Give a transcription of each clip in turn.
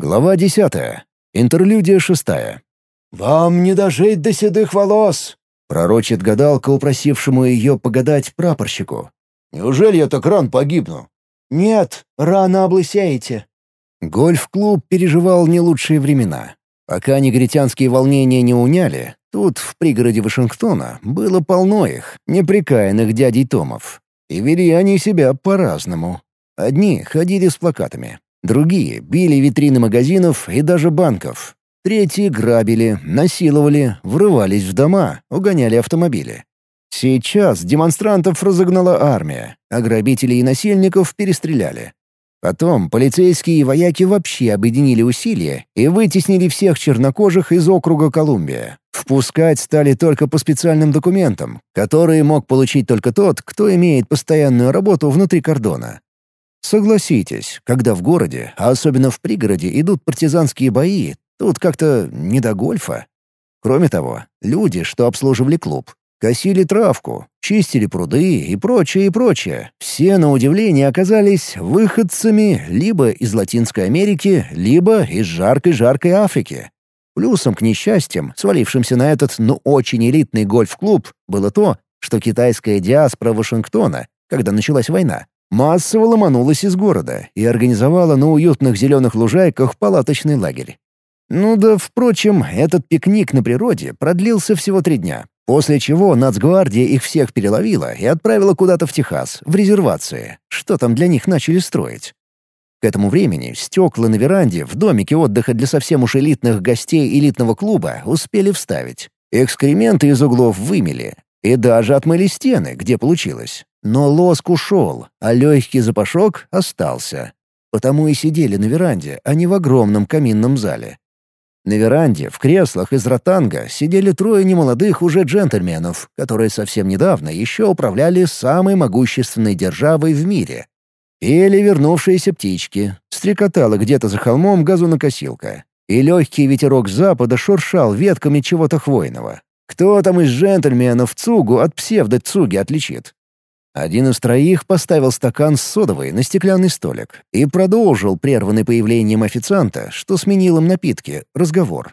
Глава десятая. Интерлюдия шестая. «Вам не дожить до седых волос!» — пророчит гадалка, упросившему ее погадать прапорщику. «Неужели я так рано погибну?» «Нет, рано облысеете». Гольф-клуб переживал не лучшие времена. Пока негритянские волнения не уняли, тут, в пригороде Вашингтона, было полно их, неприкаянных дядей Томов. И вели они себя по-разному. Одни ходили с плакатами, другие били витрины магазинов и даже банков. Третьи грабили, насиловали, врывались в дома, угоняли автомобили. Сейчас демонстрантов разогнала армия, а грабителей и насильников перестреляли. Потом полицейские и вояки вообще объединили усилия и вытеснили всех чернокожих из округа Колумбия. Впускать стали только по специальным документам, которые мог получить только тот, кто имеет постоянную работу внутри кордона. Согласитесь, когда в городе, а особенно в пригороде, идут партизанские бои, тут как-то не до гольфа. Кроме того, люди, что обслуживали клуб, Косили травку, чистили пруды и прочее, и прочее. Все, на удивление, оказались выходцами либо из Латинской Америки, либо из жаркой-жаркой Африки. Плюсом к несчастьям, свалившимся на этот, ну, очень элитный гольф-клуб, было то, что китайская диаспора Вашингтона, когда началась война, массово ломанулась из города и организовала на уютных зеленых лужайках палаточный лагерь. Ну да, впрочем, этот пикник на природе продлился всего три дня, После чего нацгвардия их всех переловила и отправила куда-то в Техас, в резервации. Что там для них начали строить? К этому времени стекла на веранде в домике отдыха для совсем уж элитных гостей элитного клуба успели вставить. Экскременты из углов вымели. И даже отмыли стены, где получилось. Но лоск ушел, а легкий запашок остался. Потому и сидели на веранде, а не в огромном каминном зале. На веранде, в креслах из ротанга, сидели трое немолодых уже джентльменов, которые совсем недавно еще управляли самой могущественной державой в мире. Пели вернувшиеся птички, стрекотала где-то за холмом газонокосилка, и легкий ветерок с запада шуршал ветками чего-то хвойного. Кто там из джентльменов цугу от псевдо-цуги отличит? Один из троих поставил стакан с содовой на стеклянный столик и продолжил, прерванный появлением официанта, что сменил им напитки, разговор.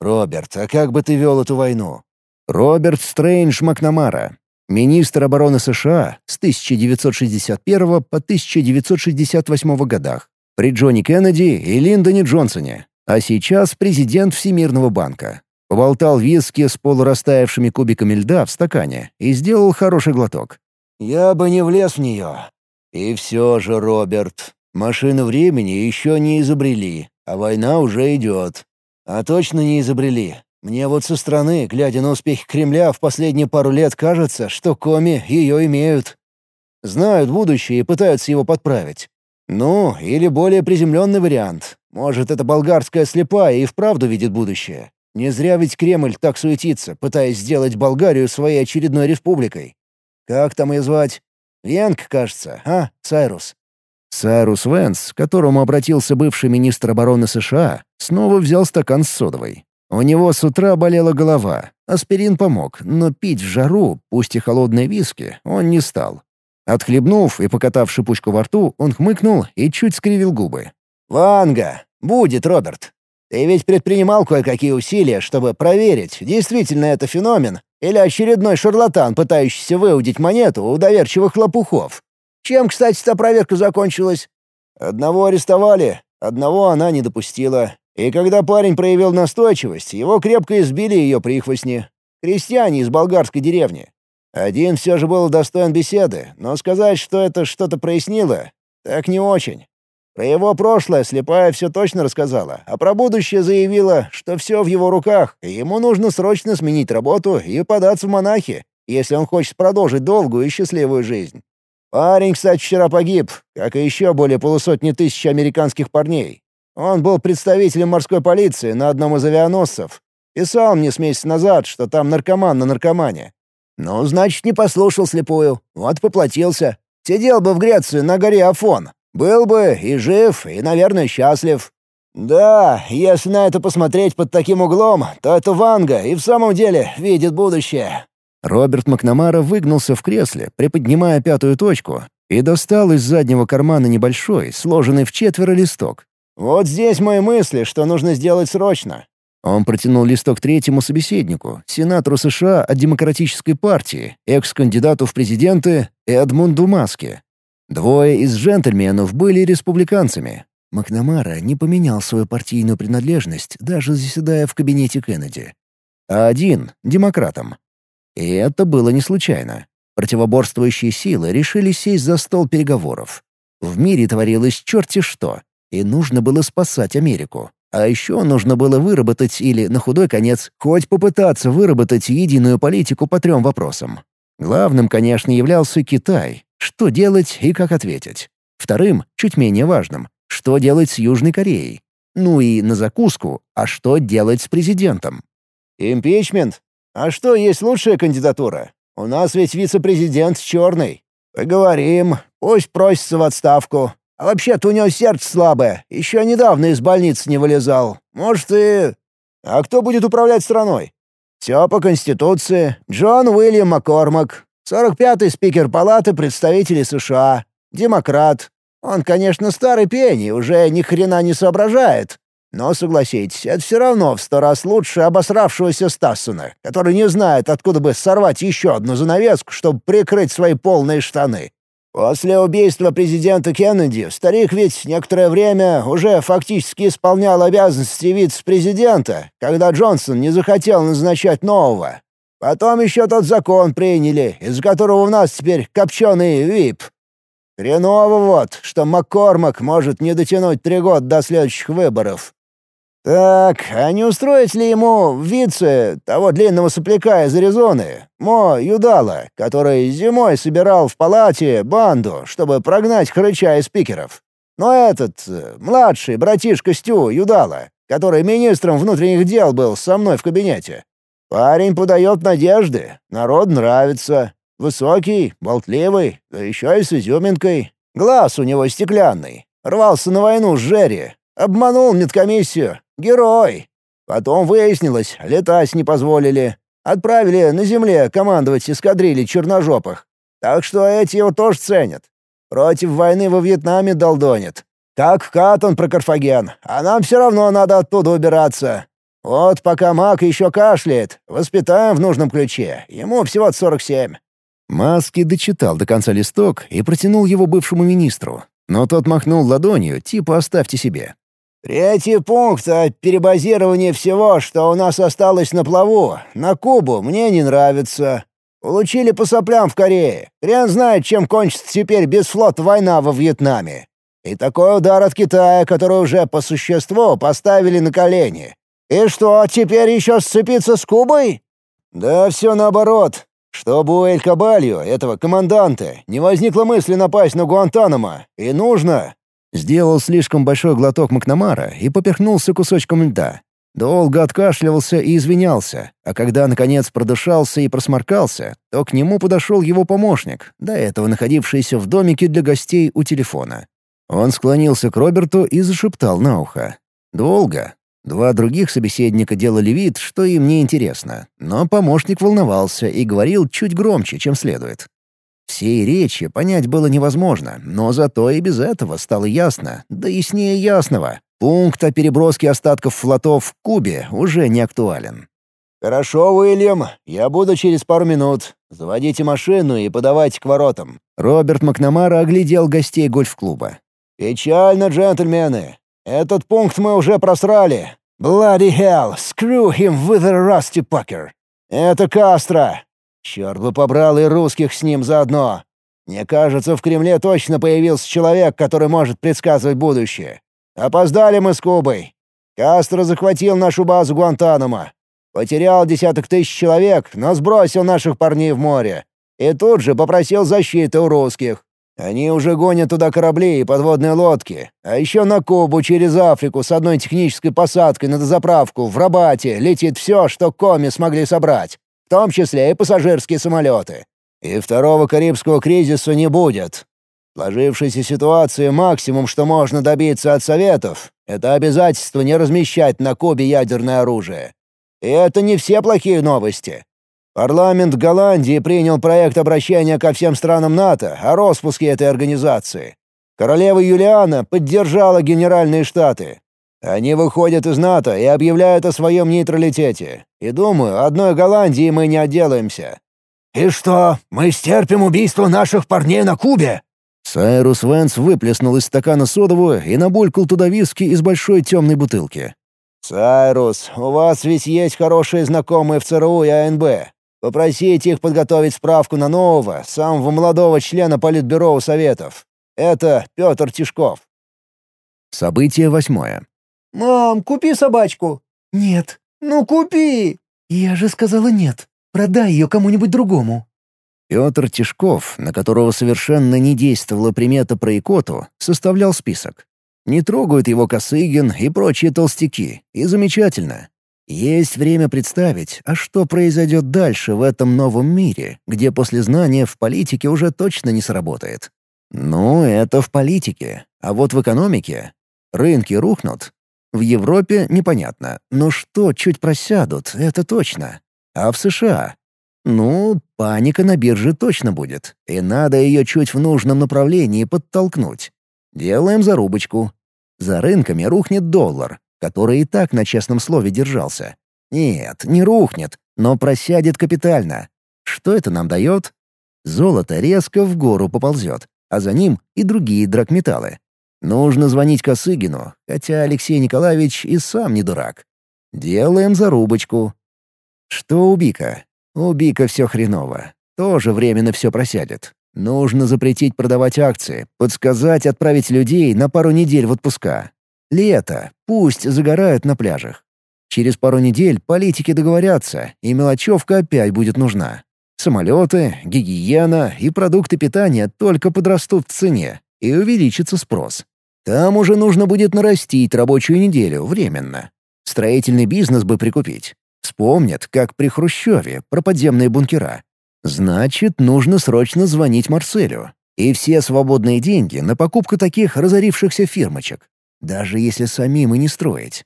«Роберт, а как бы ты вел эту войну?» Роберт Стрэндж Макнамара, министр обороны США с 1961 по 1968 годах, при Джонни Кеннеди и Линдоне Джонсоне, а сейчас президент Всемирного банка. Поболтал виски с полурастаявшими кубиками льда в стакане и сделал хороший глоток. Я бы не влез в нее. И все же, Роберт, машину времени еще не изобрели, а война уже идет. А точно не изобрели. Мне вот со стороны, глядя на успехи Кремля в последние пару лет, кажется, что коми ее имеют. Знают будущее и пытаются его подправить. Ну, или более приземленный вариант. Может, это болгарская слепая и вправду видит будущее. Не зря ведь Кремль так суетится, пытаясь сделать Болгарию своей очередной республикой. Как там ее звать? Венг, кажется, а, Сайрус?» Сайрус Венс, к которому обратился бывший министр обороны США, снова взял стакан с содовой. У него с утра болела голова. Аспирин помог, но пить в жару, пусть и холодные виски, он не стал. Отхлебнув и покатав шипучку во рту, он хмыкнул и чуть скривил губы. «Ванга! Будет, Роберт! Ты ведь предпринимал кое-какие усилия, чтобы проверить, действительно это феномен, или очередной шарлатан, пытающийся выудить монету у доверчивых лопухов? Чем, кстати, та проверка закончилась? Одного арестовали, одного она не допустила. И когда парень проявил настойчивость, его крепко избили ее прихвостни. Крестьяне из болгарской деревни. Один все же был достоин беседы, но сказать, что это что-то прояснило, так не очень. Про его прошлое слепая все точно рассказала, а про будущее заявила, что все в его руках, и ему нужно срочно сменить работу и податься в монахи, если он хочет продолжить долгую и счастливую жизнь. Парень, кстати, вчера погиб, как и еще более полусотни тысяч американских парней. Он был представителем морской полиции на одном из авианосцев. Писал мне с месяца назад, что там наркоман на наркомане. Ну, значит, не послушал слепую. Вот поплатился. Сидел бы в Греции на горе Афон, был бы и жив, и, наверное, счастлив. Да, если на это посмотреть под таким углом, то это Ванга и в самом деле видит будущее». Роберт Макнамара выгнулся в кресле, приподнимая пятую точку, и достал из заднего кармана небольшой, сложенный в четверо листок. Вот здесь мои мысли, что нужно сделать срочно». Он протянул листок третьему собеседнику, сенатору США от Демократической партии, экс-кандидату в президенты Эдмунду Маске. Двое из джентльменов были республиканцами. Макнамара не поменял свою партийную принадлежность, даже заседая в кабинете Кеннеди. А один — демократом. И это было не случайно. Противоборствующие силы решили сесть за стол переговоров. В мире творилось черти что, и нужно было спасать Америку. А еще нужно было выработать или, на худой конец, хоть попытаться выработать единую политику по трем вопросам. Главным, конечно, являлся Китай. Что делать и как ответить. Вторым, чуть менее важным, что делать с Южной Кореей. Ну и на закуску, а что делать с президентом? «Импичмент? А что есть лучшая кандидатура? У нас ведь вице-президент черный. Поговорим, пусть просится в отставку. А вообще-то у него сердце слабое, еще недавно из больницы не вылезал. Может и... А кто будет управлять страной? Все по Конституции. Джон Уильям Маккормак. 45-й спикер Палаты представителей США. Демократ. Он, конечно, старый пень уже ни хрена не соображает. Но, согласитесь, это все равно в сто раз лучше обосравшегося Стассона, который не знает, откуда бы сорвать еще одну занавеску, чтобы прикрыть свои полные штаны. После убийства президента Кеннеди старик ведь некоторое время уже фактически исполнял обязанности вице-президента, когда Джонсон не захотел назначать нового. Потом еще тот закон приняли, из-за которого у нас теперь копченый ВИП. Хреново вот, что Маккормак может не дотянуть три года до следующих выборов. Так, а не устроить ли ему вице того длинного сопляка из Аризоны, Мо Юдала, который зимой собирал в палате банду, чтобы прогнать хрыча и спикеров? Но этот, э, младший братишка Стю Юдала, который министром внутренних дел был со мной в кабинете. Парень подает надежды, народ нравится. Высокий, болтливый, да еще и с изюминкой. Глаз у него стеклянный. Рвался на войну с Жерри. Обманул медкомиссию, Герой! Потом выяснилось, летать не позволили. Отправили на земле командовать эскадрильей черножопых. Так что эти его тоже ценят. Против войны во Вьетнаме долдонит. Как Катон про Карфаген, а нам все равно надо оттуда убираться. Вот пока маг еще кашляет, воспитаем в нужном ключе. Ему всего 47. Маски дочитал до конца листок и протянул его бывшему министру. Но тот махнул ладонью, типа «оставьте себе». Третий пункт о перебазировании всего, что у нас осталось на плаву, на Кубу, мне не нравится. Получили по соплям в Корее. Хрен знает, чем кончится теперь без флота война во Вьетнаме. И такой удар от Китая, который уже по существу поставили на колени. И что, теперь еще сцепиться с Кубой? Да все наоборот. Чтобы у Эль Кабалью, этого команданта, не возникло мысли напасть на Гуантанамо. И нужно, Сделал слишком большой глоток Макнамара и поперхнулся кусочком льда. Долго откашливался и извинялся, а когда, наконец, продышался и просморкался, то к нему подошел его помощник, до этого находившийся в домике для гостей у телефона. Он склонился к Роберту и зашептал на ухо. Долго. Два других собеседника делали вид, что им не интересно, но помощник волновался и говорил чуть громче, чем следует. Всей речи понять было невозможно, но зато и без этого стало ясно, да яснее ясного. Пункт о переброске остатков флотов в Кубе уже не актуален. «Хорошо, Уильям, я буду через пару минут. Заводите машину и подавайте к воротам». Роберт Макнамара оглядел гостей гольф-клуба. «Печально, джентльмены. Этот пункт мы уже просрали. Bloody hell, screw him with a rusty pucker. Это Кастро. Черт бы побрал и русских с ним заодно. Мне кажется, в Кремле точно появился человек, который может предсказывать будущее. Опоздали мы с Кубой. Кастро захватил нашу базу Гуантанамо. Потерял десяток тысяч человек, но сбросил наших парней в море. И тут же попросил защиты у русских. Они уже гонят туда корабли и подводные лодки. А еще на Кубу через Африку с одной технической посадкой на дозаправку в Рабате летит все, что коми смогли собрать в том числе и пассажирские самолеты. И второго Карибского кризиса не будет. В сложившейся ситуации максимум, что можно добиться от Советов, это обязательство не размещать на Кубе ядерное оружие. И это не все плохие новости. Парламент Голландии принял проект обращения ко всем странам НАТО о распуске этой организации. Королева Юлиана поддержала генеральные штаты. Они выходят из НАТО и объявляют о своем нейтралитете. И думаю, одной Голландии мы не отделаемся». «И что, мы стерпим убийство наших парней на Кубе?» Сайрус Вэнс выплеснул из стакана содовую и набулькал туда виски из большой темной бутылки. «Сайрус, у вас ведь есть хорошие знакомые в ЦРУ и АНБ. Попросите их подготовить справку на нового, самого молодого члена Политбюро у Советов. Это Петр Тишков». Событие восьмое. «Мам, купи собачку». «Нет». «Ну купи!» «Я же сказала нет. Продай ее кому-нибудь другому». Петр Тишков, на которого совершенно не действовала примета про икоту, составлял список. Не трогают его Косыгин и прочие толстяки, и замечательно. Есть время представить, а что произойдет дальше в этом новом мире, где после знания в политике уже точно не сработает. Ну, это в политике. А вот в экономике рынки рухнут, в Европе непонятно, но что чуть просядут, это точно. А в США? Ну, паника на бирже точно будет, и надо ее чуть в нужном направлении подтолкнуть. Делаем зарубочку. За рынками рухнет доллар, который и так на честном слове держался. Нет, не рухнет, но просядет капитально. Что это нам дает? Золото резко в гору поползет, а за ним и другие драгметаллы. Нужно звонить Косыгину, хотя Алексей Николаевич и сам не дурак. Делаем зарубочку. Что у Бика? У Бика все хреново. Тоже временно все просядет. Нужно запретить продавать акции, подсказать отправить людей на пару недель в отпуска. Лето, пусть загорают на пляжах. Через пару недель политики договорятся, и мелочевка опять будет нужна. Самолеты, гигиена и продукты питания только подрастут в цене, и увеличится спрос. Там уже нужно будет нарастить рабочую неделю временно. Строительный бизнес бы прикупить. Вспомнят, как при Хрущеве, про подземные бункера. Значит, нужно срочно звонить Марселю. И все свободные деньги на покупку таких разорившихся фирмочек. Даже если самим и не строить.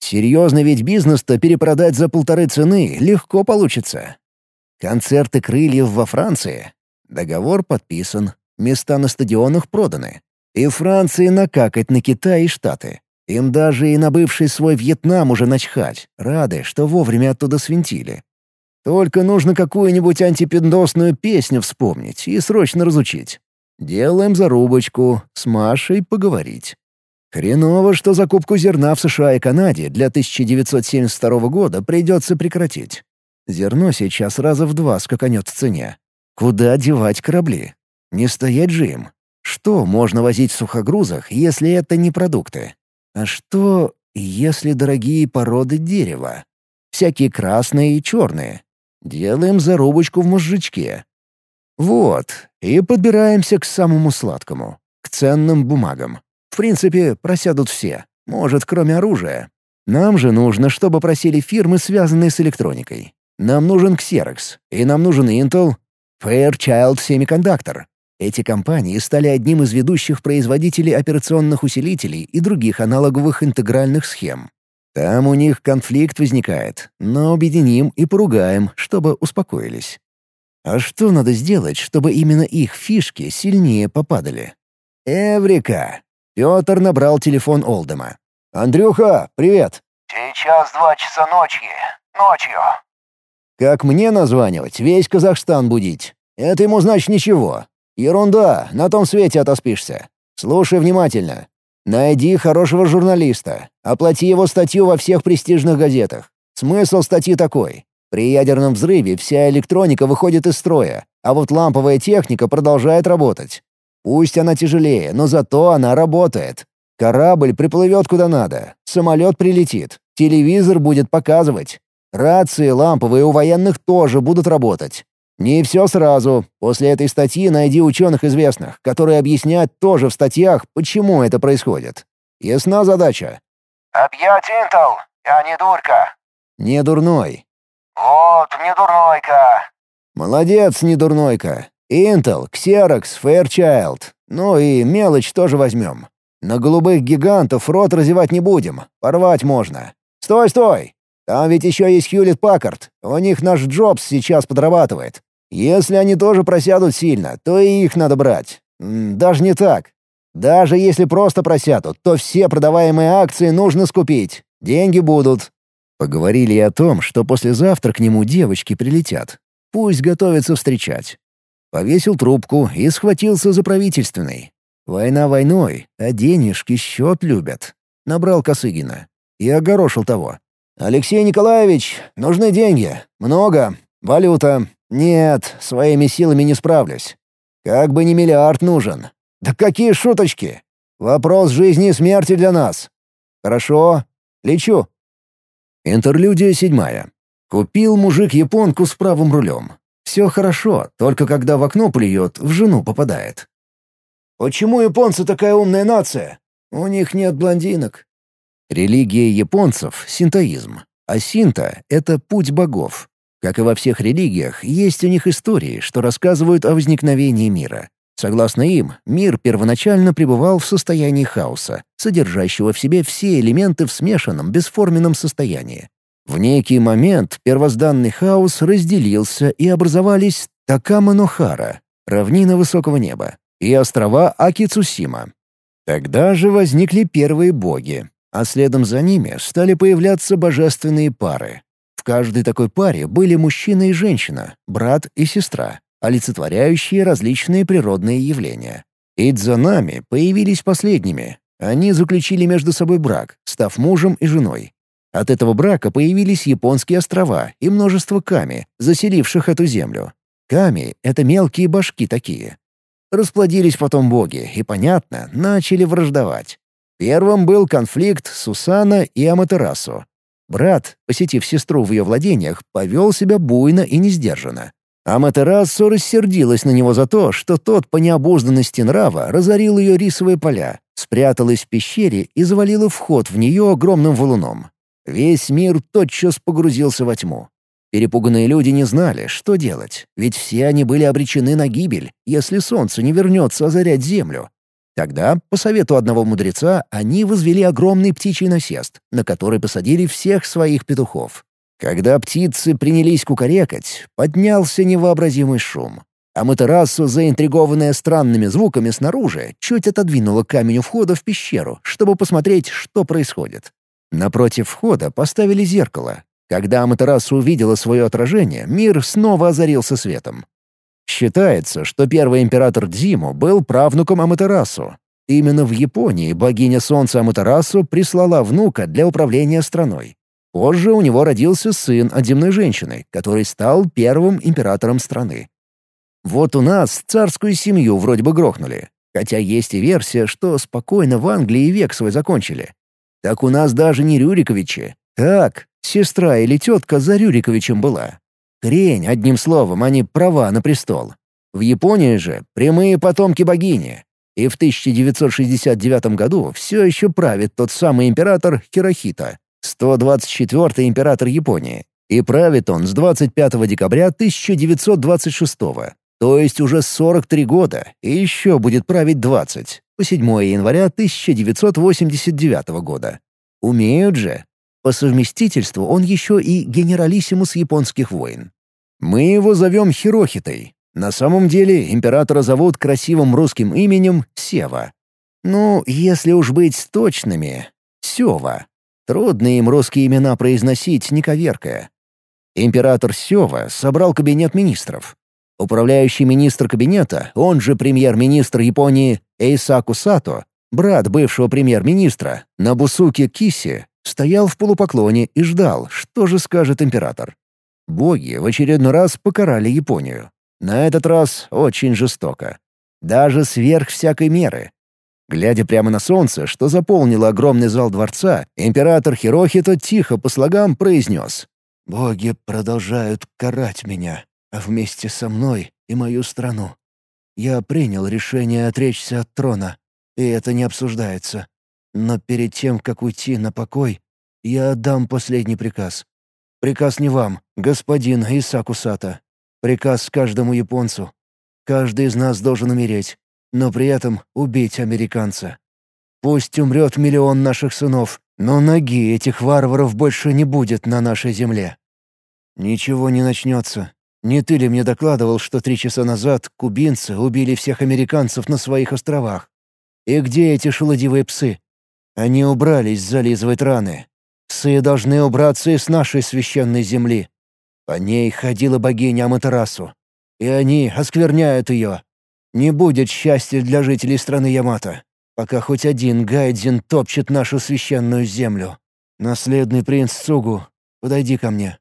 Серьезно ведь бизнес-то перепродать за полторы цены легко получится. Концерты крыльев во Франции. Договор подписан. Места на стадионах проданы. И Франции накакать на Китай и Штаты. Им даже и на бывший свой Вьетнам уже начхать. Рады, что вовремя оттуда свинтили. Только нужно какую-нибудь антипиндосную песню вспомнить и срочно разучить. Делаем зарубочку, с Машей поговорить. Хреново, что закупку зерна в США и Канаде для 1972 года придется прекратить. Зерно сейчас раза в два скаканет в цене. Куда девать корабли? Не стоять же им. Что можно возить в сухогрузах, если это не продукты? А что, если дорогие породы дерева? Всякие красные и черные. Делаем зарубочку в мозжечке. Вот, и подбираемся к самому сладкому, к ценным бумагам. В принципе, просядут все, может, кроме оружия. Нам же нужно, чтобы просили фирмы, связанные с электроникой. Нам нужен Xerox, и нам нужен Intel, Fairchild Semiconductor, эти компании стали одним из ведущих производителей операционных усилителей и других аналоговых интегральных схем. Там у них конфликт возникает, но объединим и поругаем, чтобы успокоились. А что надо сделать, чтобы именно их фишки сильнее попадали? Эврика! Петр набрал телефон Олдема. «Андрюха, привет!» «Сейчас два часа ночи. Ночью». «Как мне названивать? Весь Казахстан будить? Это ему значит ничего. Ерунда, на том свете отоспишься. Слушай внимательно. Найди хорошего журналиста, оплати его статью во всех престижных газетах. Смысл статьи такой. При ядерном взрыве вся электроника выходит из строя, а вот ламповая техника продолжает работать. Пусть она тяжелее, но зато она работает. Корабль приплывет куда надо, самолет прилетит, телевизор будет показывать. Рации ламповые у военных тоже будут работать. Не все сразу. После этой статьи найди ученых известных, которые объяснят тоже в статьях, почему это происходит. Ясна задача? «Объять Интел. Я не дурка». «Не дурной». «Вот, не дурнойка». «Молодец, не дурнойка. Intel, Xerox, Fairchild. Ну и мелочь тоже возьмем. На голубых гигантов рот разевать не будем. Порвать можно. Стой, стой! Там ведь еще есть Хьюлит Паккард. У них наш Джобс сейчас подрабатывает. Если они тоже просядут сильно, то и их надо брать. Даже не так. Даже если просто просятут, то все продаваемые акции нужно скупить. Деньги будут». Поговорили и о том, что послезавтра к нему девочки прилетят. Пусть готовятся встречать. Повесил трубку и схватился за правительственный. Война войной, а денежки счет любят. Набрал Косыгина. И огорошил того. «Алексей Николаевич, нужны деньги. Много. Валюта. Нет, своими силами не справлюсь. Как бы не миллиард нужен. Да какие шуточки! Вопрос жизни и смерти для нас. Хорошо, лечу». Интерлюдия седьмая. Купил мужик японку с правым рулем. Все хорошо, только когда в окно плюет, в жену попадает. «Почему японцы такая умная нация? У них нет блондинок». Религия японцев — синтоизм, а синта — это путь богов. Как и во всех религиях, есть у них истории, что рассказывают о возникновении мира. Согласно им, мир первоначально пребывал в состоянии хаоса, содержащего в себе все элементы в смешанном, бесформенном состоянии. В некий момент первозданный хаос разделился и образовались Такама-Нохара, равнина высокого неба, и острова Акицусима. Тогда же возникли первые боги, а следом за ними стали появляться божественные пары. В каждой такой паре были мужчина и женщина, брат и сестра, олицетворяющие различные природные явления. Идзанами появились последними. Они заключили между собой брак, став мужем и женой. От этого брака появились японские острова и множество ками, заселивших эту землю. Ками — это мелкие башки такие. Расплодились потом боги и, понятно, начали враждовать. Первым был конфликт Сусана и Аматерасу. Брат, посетив сестру в ее владениях, повел себя буйно и несдержанно. Аматерасу рассердилась на него за то, что тот по необузданности нрава разорил ее рисовые поля, спряталась в пещере и завалила вход в нее огромным валуном. Весь мир тотчас погрузился во тьму. Перепуганные люди не знали, что делать, ведь все они были обречены на гибель, если солнце не вернется озарять землю. Тогда, по совету одного мудреца, они возвели огромный птичий насест, на который посадили всех своих петухов. Когда птицы принялись кукарекать, поднялся невообразимый шум. А Матерасу, заинтригованная странными звуками снаружи, чуть отодвинула камень у входа в пещеру, чтобы посмотреть, что происходит. Напротив входа поставили зеркало. Когда Аматерасу увидела свое отражение, мир снова озарился светом. Считается, что первый император Дзиму был правнуком Аматерасу. Именно в Японии богиня солнца Аматерасу прислала внука для управления страной. Позже у него родился сын от земной женщины, который стал первым императором страны. Вот у нас царскую семью вроде бы грохнули, хотя есть и версия, что спокойно в Англии век свой закончили. Так у нас даже не Рюриковичи. Так, сестра или тетка за Рюриковичем была. Хрень, одним словом, они права на престол. В Японии же прямые потомки богини. И в 1969 году все еще правит тот самый император Хирохита, 124-й император Японии. И правит он с 25 декабря 1926 то есть уже 43 года, и еще будет править 20 по 7 января 1989 года. Умеют же. По совместительству он еще и генералиссимус японских войн. Мы его зовем Хирохитой. На самом деле императора зовут красивым русским именем Сева. Ну, если уж быть точными, Сева. Трудно им русские имена произносить, не коверкая. Император Сева собрал кабинет министров. Управляющий министр кабинета, он же премьер-министр Японии Эйсаку Сато, брат бывшего премьер-министра Набусуки Киси, стоял в полупоклоне и ждал, что же скажет император. Боги в очередной раз покарали Японию. На этот раз очень жестоко. Даже сверх всякой меры. Глядя прямо на солнце, что заполнило огромный зал дворца, император Хирохито тихо по слогам произнес «Боги продолжают карать меня» а вместе со мной и мою страну. Я принял решение отречься от трона, и это не обсуждается. Но перед тем, как уйти на покой, я отдам последний приказ. Приказ не вам, господин Исаку Сата. Приказ каждому японцу. Каждый из нас должен умереть, но при этом убить американца. Пусть умрет миллион наших сынов, но ноги этих варваров больше не будет на нашей земле. Ничего не начнется, не ты ли мне докладывал, что три часа назад кубинцы убили всех американцев на своих островах? И где эти шелудивые псы? Они убрались зализывать раны. Псы должны убраться из нашей священной земли. По ней ходила богиня Аматерасу. И они оскверняют ее. Не будет счастья для жителей страны Ямато, пока хоть один гайдзин топчет нашу священную землю. Наследный принц Цугу, подойди ко мне.